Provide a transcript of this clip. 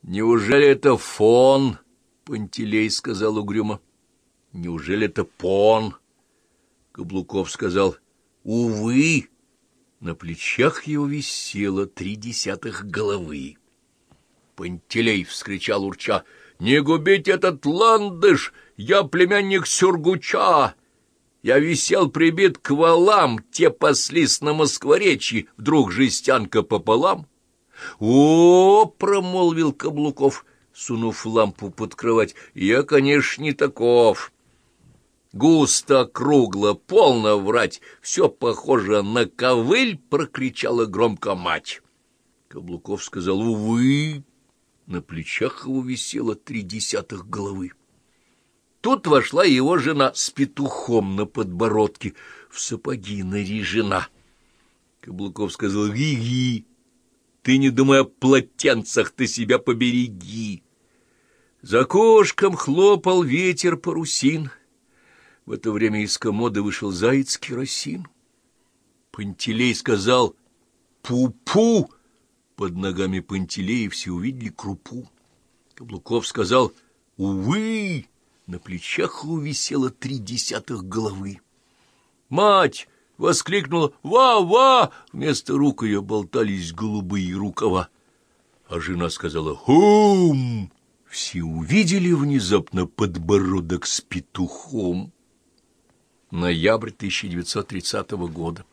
— Неужели это фон? — Пантелей сказал угрюмо. — Неужели это пон? Каблуков сказал. — Увы. На плечах его висело три десятых головы. Пантелей вскричал урча. — Не губить этот ландыш! Я племянник Сюргуча! Я висел прибит к валам, те паслись на Москворечье, вдруг жестянка пополам. — О, — промолвил Каблуков, сунув лампу под кровать, — я, конечно, не таков. Густо, кругло, полно врать, все похоже на ковыль, — прокричала громко мать. Каблуков сказал, — увы, на плечах его висело три десятых головы. Тут вошла его жена с петухом на подбородке, в сапоги наряжена. Каблуков сказал, «Ги-ги, ты не думай о полотенцах, ты себя побереги». За кошком хлопал ветер парусин. В это время из комода вышел заяц керосин. Пантелей сказал «Пу-пу!» Под ногами Пантелея все увидели крупу. Каблуков сказал «Увы!» На плечах увисело три десятых головы. Мать воскликнула «Ва-ва!» Вместо рук ее болтались голубые рукава. А жена сказала «Хум!» Все увидели внезапно подбородок с петухом. Ноябрь 1930 года.